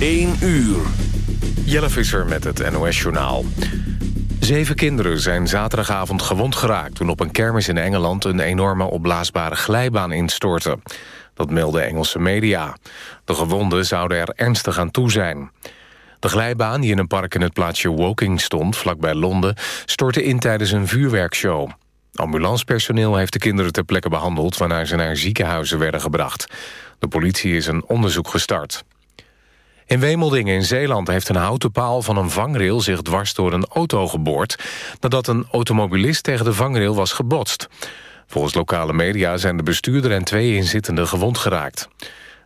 1 uur. Jelle Visser met het NOS-journaal. Zeven kinderen zijn zaterdagavond gewond geraakt... toen op een kermis in Engeland een enorme opblaasbare glijbaan instortte. Dat melden Engelse media. De gewonden zouden er ernstig aan toe zijn. De glijbaan die in een park in het plaatsje Woking stond, vlakbij Londen... stortte in tijdens een vuurwerkshow. Ambulancepersoneel heeft de kinderen ter plekke behandeld... waarna ze naar ziekenhuizen werden gebracht. De politie is een onderzoek gestart. In Wemeldingen in Zeeland heeft een houten paal van een vangrail... zich dwars door een auto geboord... nadat een automobilist tegen de vangrail was gebotst. Volgens lokale media zijn de bestuurder en twee inzittenden gewond geraakt.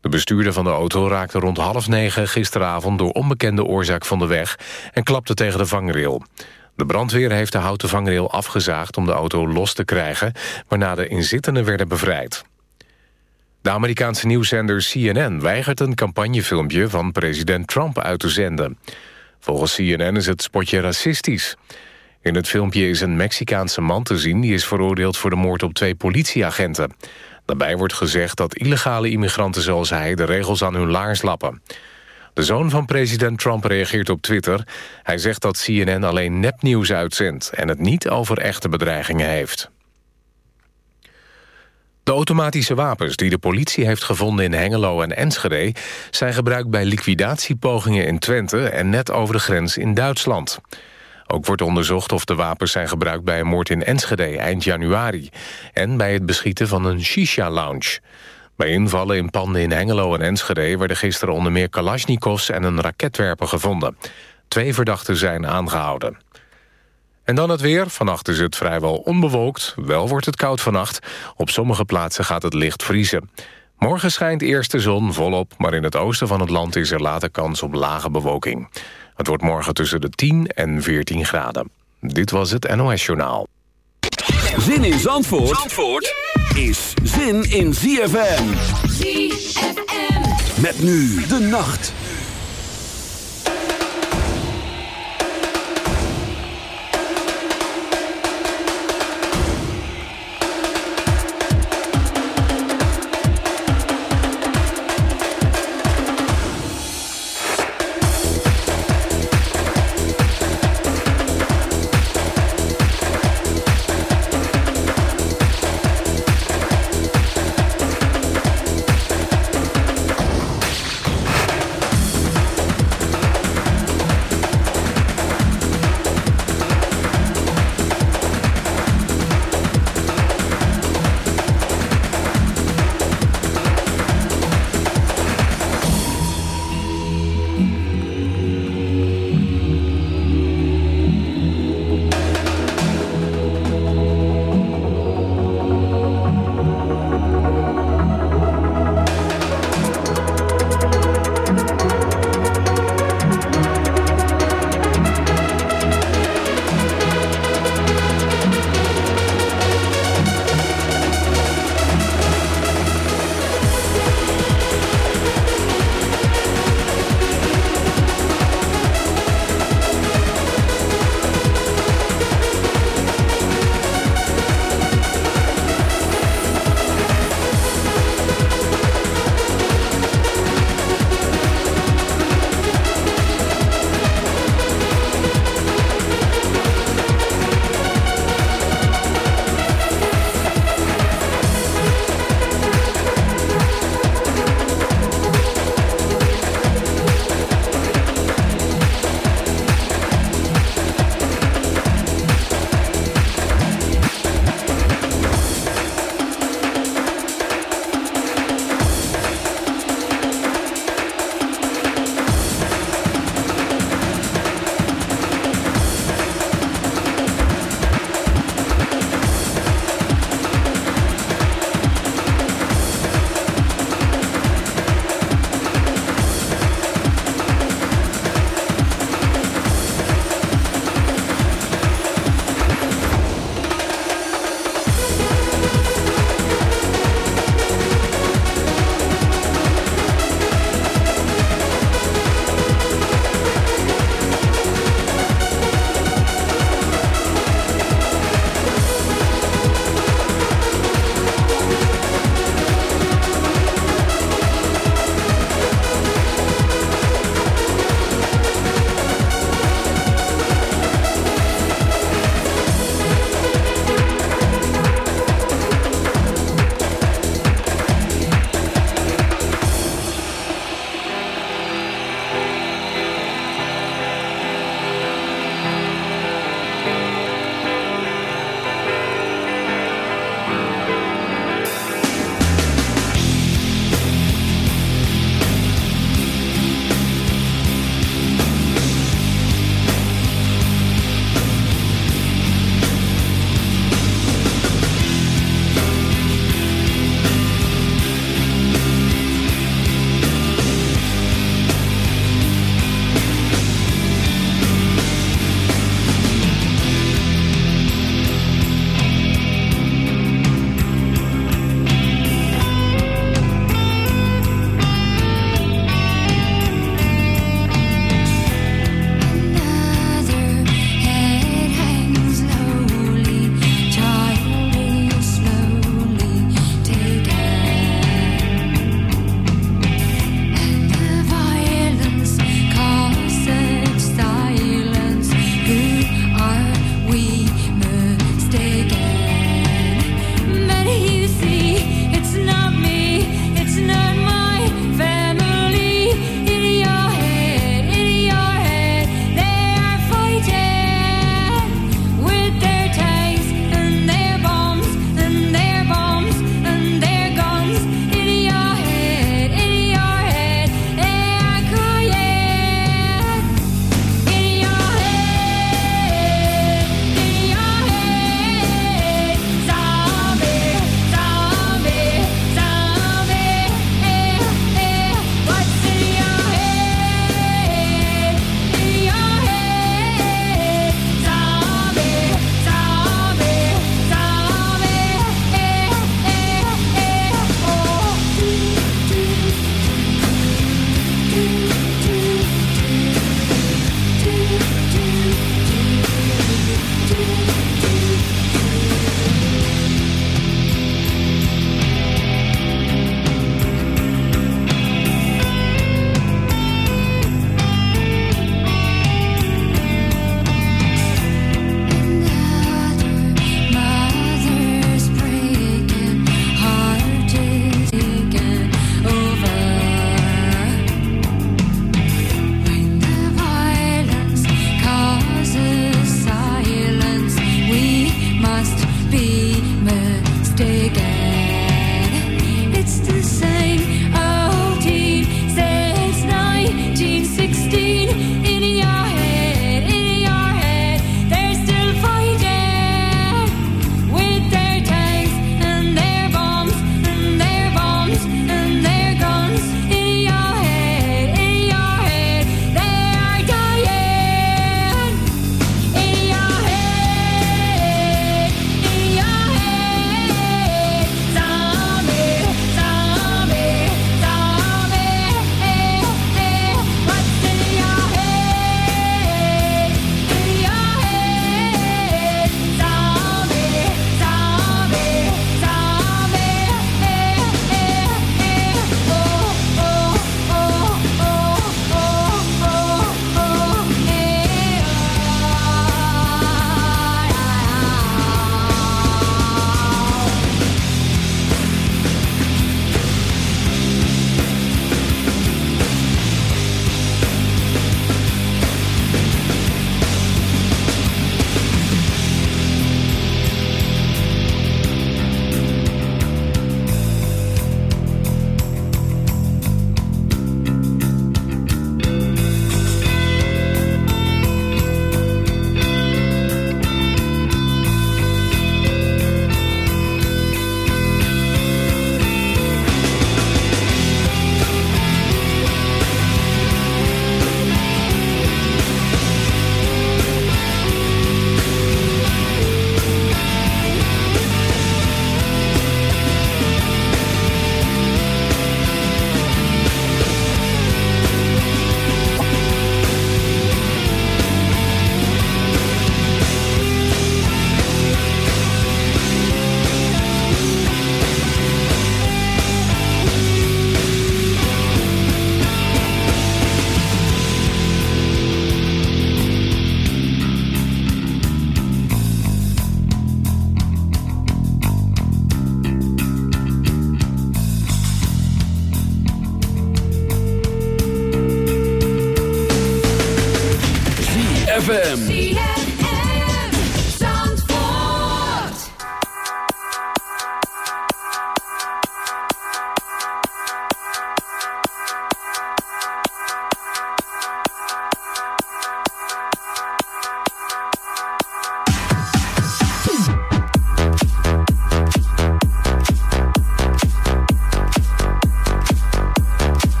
De bestuurder van de auto raakte rond half negen gisteravond... door onbekende oorzaak van de weg en klapte tegen de vangrail. De brandweer heeft de houten vangrail afgezaagd om de auto los te krijgen... waarna de inzittenden werden bevrijd. De Amerikaanse nieuwszender CNN weigert een campagnefilmpje van president Trump uit te zenden. Volgens CNN is het spotje racistisch. In het filmpje is een Mexicaanse man te zien... die is veroordeeld voor de moord op twee politieagenten. Daarbij wordt gezegd dat illegale immigranten zoals hij... de regels aan hun laars lappen. De zoon van president Trump reageert op Twitter. Hij zegt dat CNN alleen nepnieuws uitzendt... en het niet over echte bedreigingen heeft. De automatische wapens die de politie heeft gevonden in Hengelo en Enschede... zijn gebruikt bij liquidatiepogingen in Twente en net over de grens in Duitsland. Ook wordt onderzocht of de wapens zijn gebruikt bij een moord in Enschede eind januari... en bij het beschieten van een shisha-lounge. Bij invallen in panden in Hengelo en Enschede... werden gisteren onder meer kalasjnikovs en een raketwerper gevonden. Twee verdachten zijn aangehouden. En dan het weer. Vannacht is het vrijwel onbewolkt. Wel wordt het koud vannacht. Op sommige plaatsen gaat het licht vriezen. Morgen schijnt eerst de zon volop... maar in het oosten van het land is er later kans op lage bewolking. Het wordt morgen tussen de 10 en 14 graden. Dit was het NOS Journaal. Zin in Zandvoort, Zandvoort is zin in ZFM. ZFM. Met nu de nacht.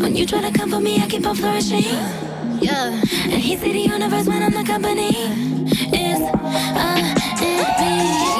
When you try to come for me, I keep on flourishing. Yeah. And he he's the universe when I'm the company. Is a it?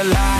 alive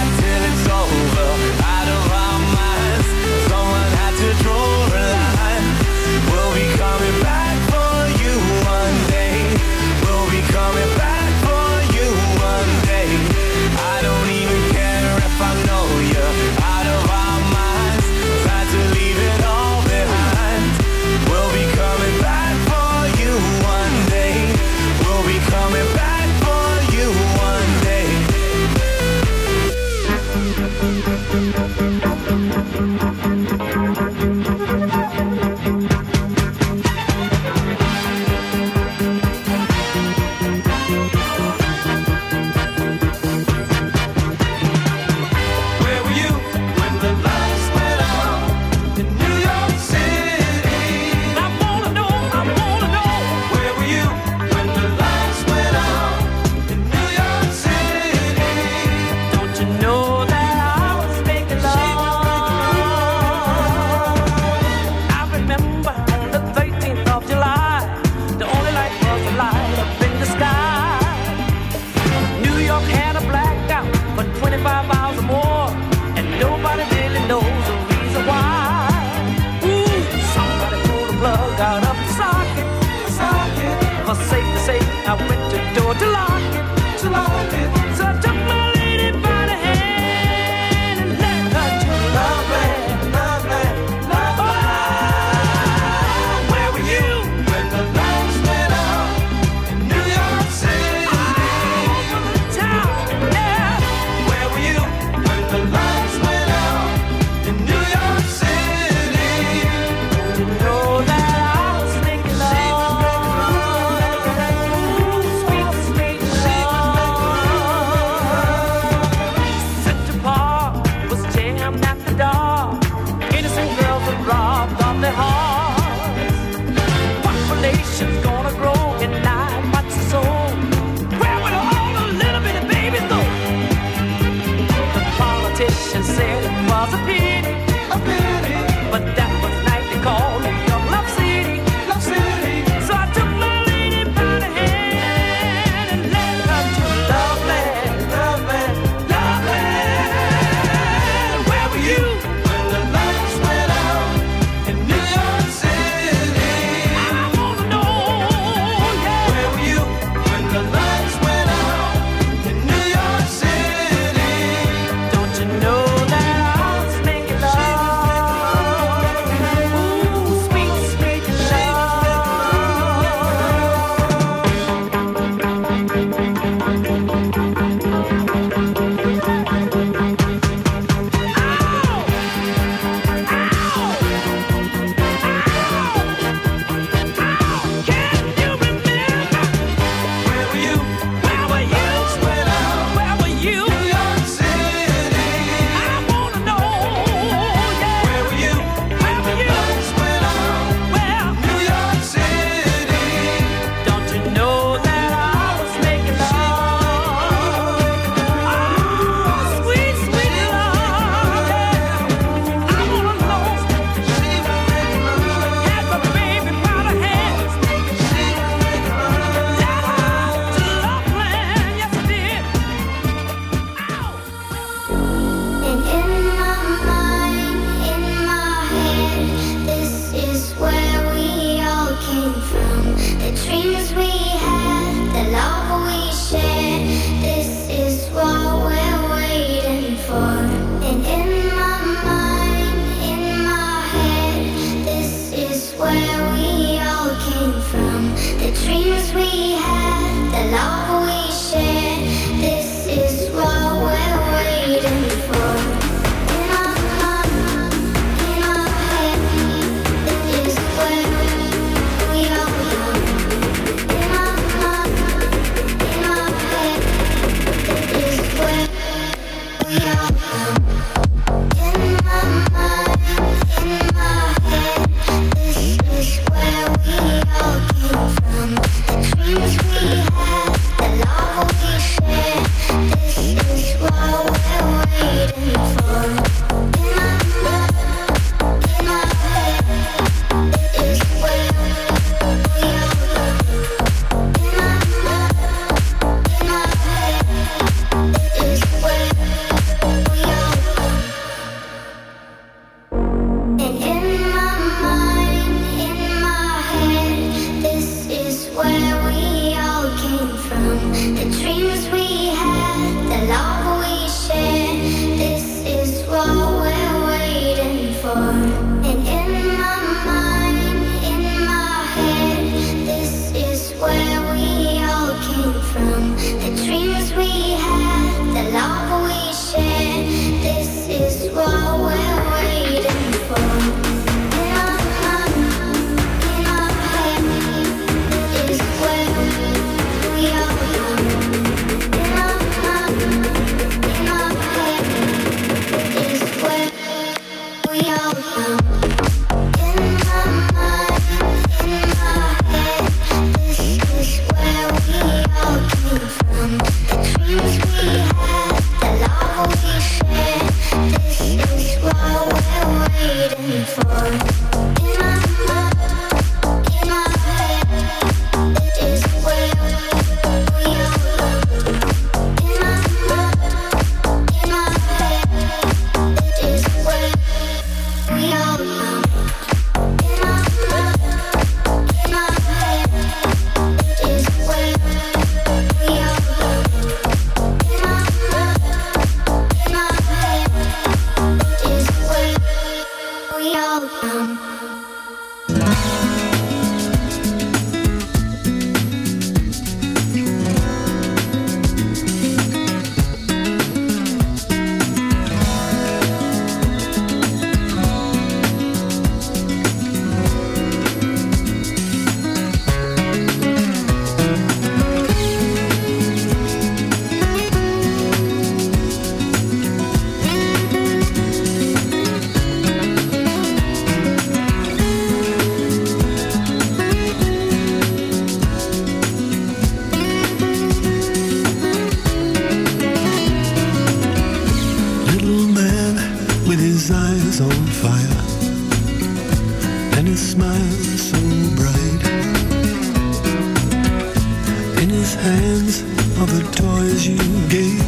hands of the toys you gave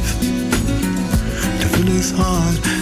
to fill his heart